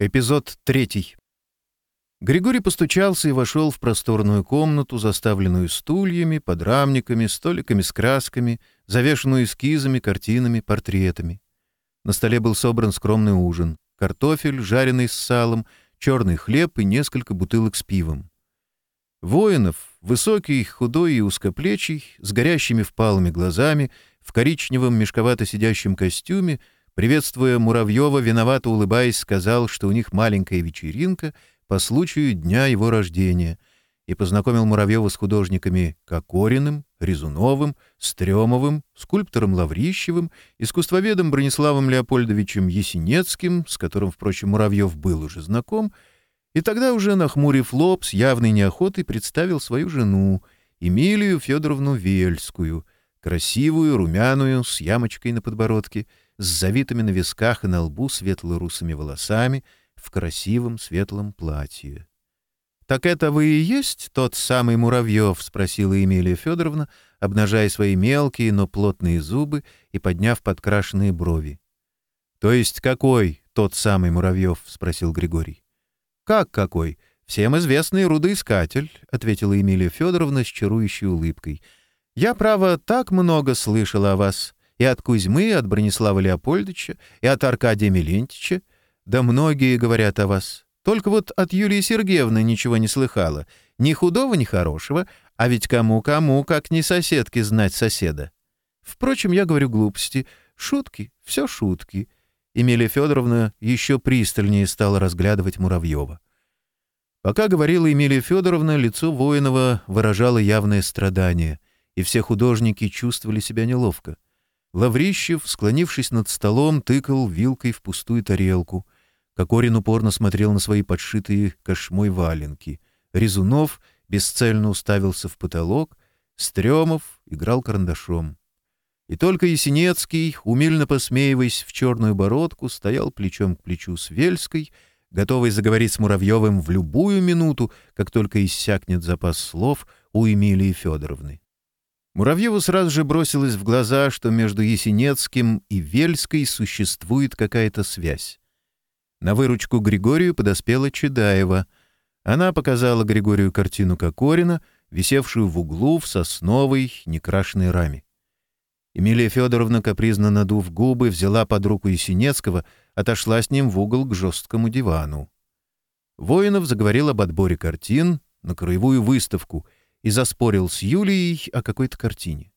Эпизод третий. Григорий постучался и вошел в просторную комнату, заставленную стульями, подрамниками, столиками с красками, завешенную эскизами, картинами, портретами. На столе был собран скромный ужин. Картофель, жареный с салом, черный хлеб и несколько бутылок с пивом. Воинов, высокий, худой и узкоплечий, с горящими впалыми глазами, в коричневом мешковато сидящем костюме — Приветствуя Муравьева, виновато улыбаясь, сказал, что у них маленькая вечеринка по случаю дня его рождения, и познакомил Муравьева с художниками Кокориным, Резуновым, Стрёмовым, скульптором Лаврищевым, искусствоведом Брониславом Леопольдовичем Есенецким, с которым, впрочем, Муравьев был уже знаком, и тогда уже, нахмурив лоб, с явной неохотой представил свою жену, Эмилию Федоровну Вельскую, красивую, румяную, с ямочкой на подбородке — с завитыми на висках и на лбу светло-русыми волосами в красивом светлом платье. «Так это вы и есть тот самый Муравьев?» — спросила Эмилия Федоровна, обнажая свои мелкие, но плотные зубы и подняв подкрашенные брови. «То есть какой тот самый Муравьев?» — спросил Григорий. «Как какой? Всем известный рудоискатель», — ответила Эмилия Федоровна с чарующей улыбкой. «Я, право, так много слышала о вас и от Кузьмы, и от Бронислава Леопольдовича, и от Аркадия Милентича. Да многие говорят о вас. Только вот от Юлии Сергеевны ничего не слыхала. Ни худого, ни хорошего, а ведь кому-кому, как не соседке, знать соседа. Впрочем, я говорю глупости. Шутки, все шутки. Эмилия Федоровна еще пристальнее стала разглядывать Муравьева. Пока говорила Эмилия Федоровна, лицо Воинова выражало явное страдание, и все художники чувствовали себя неловко. Лаврищев, склонившись над столом, тыкал вилкой в пустую тарелку. Кокорин упорно смотрел на свои подшитые кошмой валенки. Резунов бесцельно уставился в потолок, Стремов играл карандашом. И только Есенецкий, умильно посмеиваясь в черную бородку, стоял плечом к плечу с Вельской, готовый заговорить с Муравьевым в любую минуту, как только иссякнет запас слов у Эмилии Федоровны. Муравьеву сразу же бросилось в глаза, что между Есенецким и Вельской существует какая-то связь. На выручку Григорию подоспела Чедаева. Она показала Григорию картину Кокорина, висевшую в углу в сосновой некрашенной раме. Эмилия Федоровна, капризно надув губы, взяла под руку Есенецкого, отошла с ним в угол к жесткому дивану. Воинов заговорил об отборе картин на краевую выставку — и заспорил с Юлией о какой-то картине.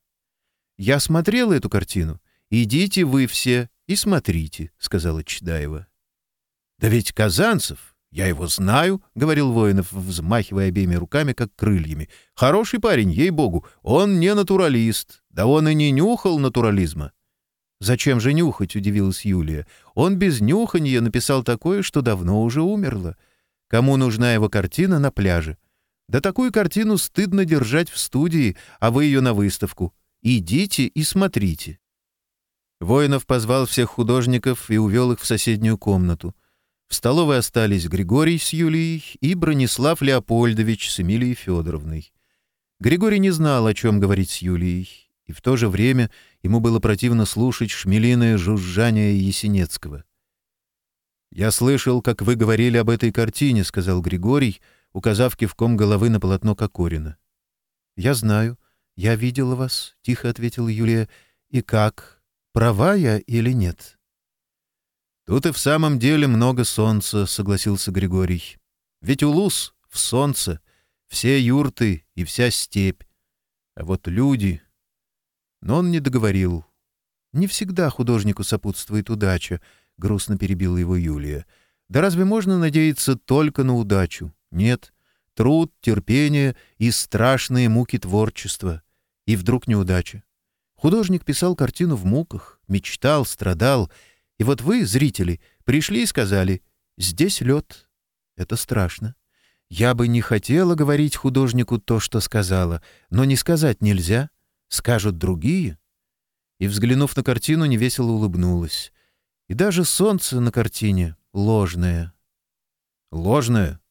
«Я смотрел эту картину. Идите вы все и смотрите», — сказала Чедаева. «Да ведь Казанцев, я его знаю», — говорил Воинов, взмахивая обеими руками, как крыльями. «Хороший парень, ей-богу, он не натуралист. Да он и не нюхал натурализма». «Зачем же нюхать?» — удивилась Юлия. «Он без нюханья написал такое, что давно уже умерло. Кому нужна его картина на пляже? Да такую картину стыдно держать в студии, а вы ее на выставку. Идите и смотрите. Воинов позвал всех художников и увел их в соседнюю комнату. В столовой остались Григорий с Юлией и Бронислав Леопольдович с Эмилией Федоровной. Григорий не знал, о чем говорить с Юлией, и в то же время ему было противно слушать шмелиное жужжание Есенецкого. «Я слышал, как вы говорили об этой картине», — сказал Григорий, — указав кивком головы на полотно Кокорина. «Я знаю. Я видела вас», — тихо ответила Юлия. «И как? Права я или нет?» «Тут и в самом деле много солнца», — согласился Григорий. «Ведь Улус в солнце, все юрты и вся степь. А вот люди...» Но он не договорил. «Не всегда художнику сопутствует удача», — грустно перебила его Юлия. «Да разве можно надеяться только на удачу? Нет, труд, терпение и страшные муки творчества. И вдруг неудача. Художник писал картину в муках, мечтал, страдал. И вот вы, зрители, пришли и сказали «Здесь лед». Это страшно. Я бы не хотела говорить художнику то, что сказала, но не сказать нельзя. Скажут другие. И, взглянув на картину, невесело улыбнулась. И даже солнце на картине ложное. «Ложное?»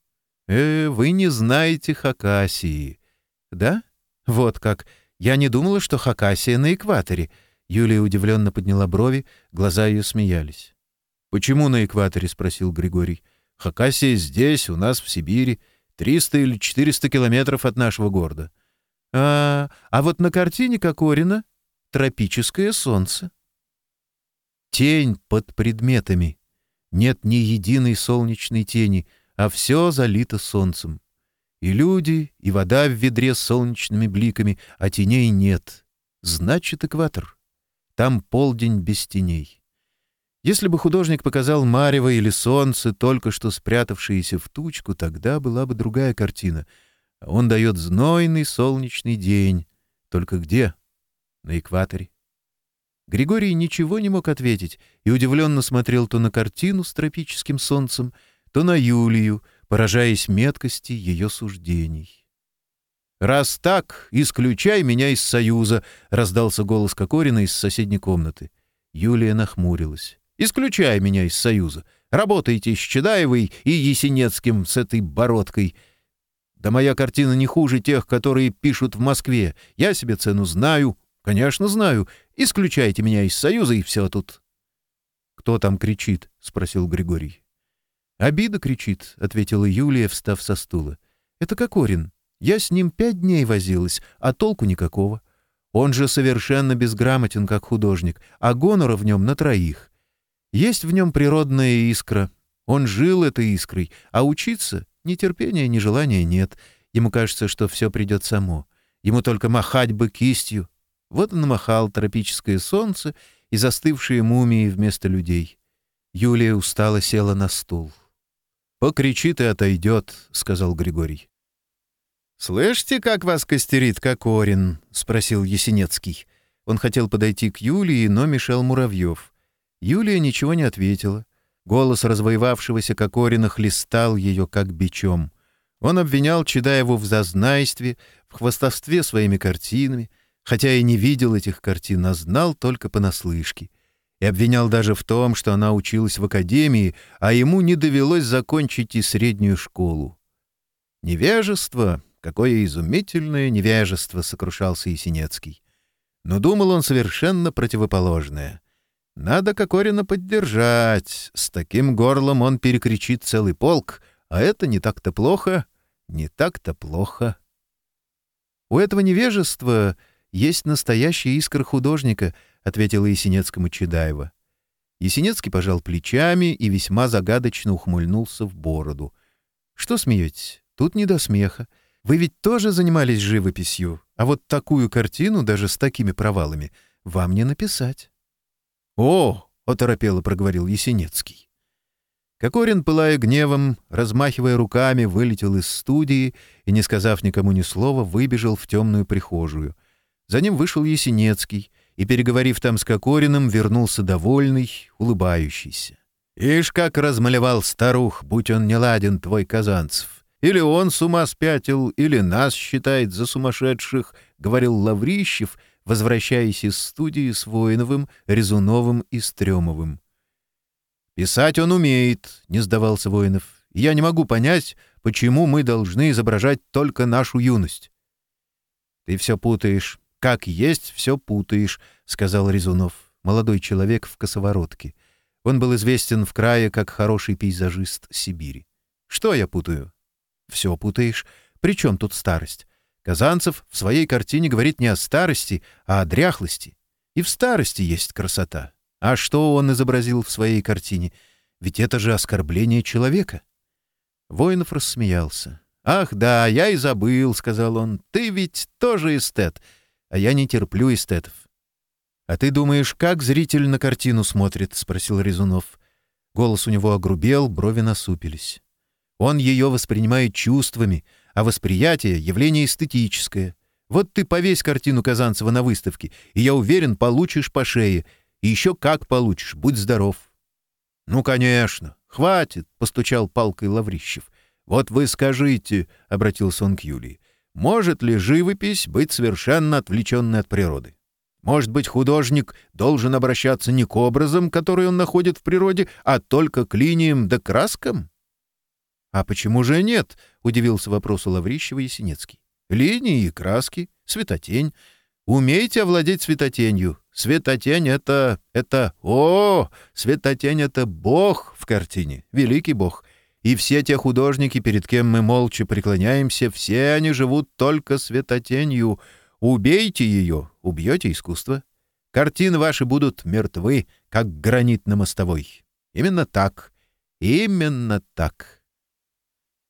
«Э, вы не знаете Хакасии». «Да? Вот как. Я не думала, что Хакасия на экваторе». Юлия удивленно подняла брови, глаза ее смеялись. «Почему на экваторе?» — спросил Григорий. «Хакасия здесь, у нас в Сибири, 300 или 400 километров от нашего города». «А, а вот на картине Кокорина тропическое солнце». Тень под предметами. Нет ни единой солнечной тени — а все залито солнцем. И люди, и вода в ведре с солнечными бликами, а теней нет. Значит, экватор. Там полдень без теней. Если бы художник показал марево или солнце, только что спрятавшееся в тучку, тогда была бы другая картина. Он дает знойный солнечный день. Только где? На экваторе. Григорий ничего не мог ответить и удивленно смотрел то на картину с тропическим солнцем — то на Юлию, поражаясь меткости ее суждений. «Раз так, исключай меня из Союза!» — раздался голос Кокорина из соседней комнаты. Юлия нахмурилась. «Исключай меня из Союза! Работайте с Чедаевой и Есенецким с этой бородкой!» «Да моя картина не хуже тех, которые пишут в Москве. Я себе цену знаю. Конечно, знаю. Исключайте меня из Союза, и все тут». «Кто там кричит?» — спросил Григорий. «Обида кричит», — ответила Юлия, встав со стула. «Это Кокорин. Я с ним пять дней возилась, а толку никакого. Он же совершенно безграмотен как художник, а гонора в нем на троих. Есть в нем природная искра. Он жил этой искрой, а учиться ни терпения, ни желания нет. Ему кажется, что все придет само. Ему только махать бы кистью. Вот он махал тропическое солнце и застывшие мумии вместо людей. Юлия устало села на стул. «Покричит и отойдет», — сказал Григорий. «Слышите, как вас костерит Кокорин?» — спросил Есенецкий. Он хотел подойти к Юлии, но мешал Муравьев. Юлия ничего не ответила. Голос развоевавшегося Кокорина хлестал ее, как бичом. Он обвинял Чедаеву в зазнайстве, в хвастовстве своими картинами, хотя и не видел этих картин, а знал только понаслышке — и обвинял даже в том, что она училась в академии, а ему не довелось закончить и среднюю школу. «Невежество! Какое изумительное невежество!» — сокрушался Есенецкий. Но думал он совершенно противоположное. «Надо Кокорина поддержать. С таким горлом он перекричит целый полк, а это не так-то плохо, не так-то плохо». У этого невежества есть настоящая искра художника —— ответила Есенецкому Чедаева. Есенецкий пожал плечами и весьма загадочно ухмыльнулся в бороду. «Что смеетесь? Тут не до смеха. Вы ведь тоже занимались живописью, а вот такую картину, даже с такими провалами, вам не написать». «О!» — оторопело проговорил Есенецкий. Кокорин, пылая гневом, размахивая руками, вылетел из студии и, не сказав никому ни слова, выбежал в темную прихожую. За ним вышел Есенецкий — и, переговорив там с Кокориным, вернулся довольный, улыбающийся. «Ишь, как размалевал старух, будь он не ладен твой Казанцев! Или он с ума спятил, или нас считает за сумасшедших», — говорил Лаврищев, возвращаясь из студии с Воиновым, Резуновым и Стрёмовым. «Писать он умеет», — не сдавался Воинов. «Я не могу понять, почему мы должны изображать только нашу юность». «Ты все путаешь как есть, все путаешь», — сказал Резунов, молодой человек в косоворотке. Он был известен в крае как хороший пейзажист Сибири. «Что я путаю?» «Все путаешь. Причем тут старость?» Казанцев в своей картине говорит не о старости, а о дряхлости. И в старости есть красота. А что он изобразил в своей картине? Ведь это же оскорбление человека. Воинов рассмеялся. «Ах да, я и забыл», — сказал он, — «ты ведь тоже эстет» а я не терплю эстетов. «А ты думаешь, как зритель на картину смотрит?» — спросил Резунов. Голос у него огрубел, брови насупились. «Он ее воспринимает чувствами, а восприятие — явление эстетическое. Вот ты повесь картину Казанцева на выставке, и я уверен, получишь по шее. И еще как получишь, будь здоров». «Ну, конечно, хватит!» — постучал палкой Лаврищев. «Вот вы скажите», — обратился он к Юлии, может ли живопись быть совершенно отвлеченной от природы? Может быть, художник должен обращаться не к образам, которые он находит в природе, а только к линиям да краскам? — А почему же нет? — удивился вопросу Лаврищева Ясенецкий. — Линии и краски, светотень. Умейте овладеть светотенью. Светотень — это... это... О! Светотень — это бог в картине, великий бог и все те художники, перед кем мы молча преклоняемся, все они живут только светотенью. Убейте ее, убьете искусство. Картины ваши будут мертвы, как гранит на мостовой. Именно так. Именно так.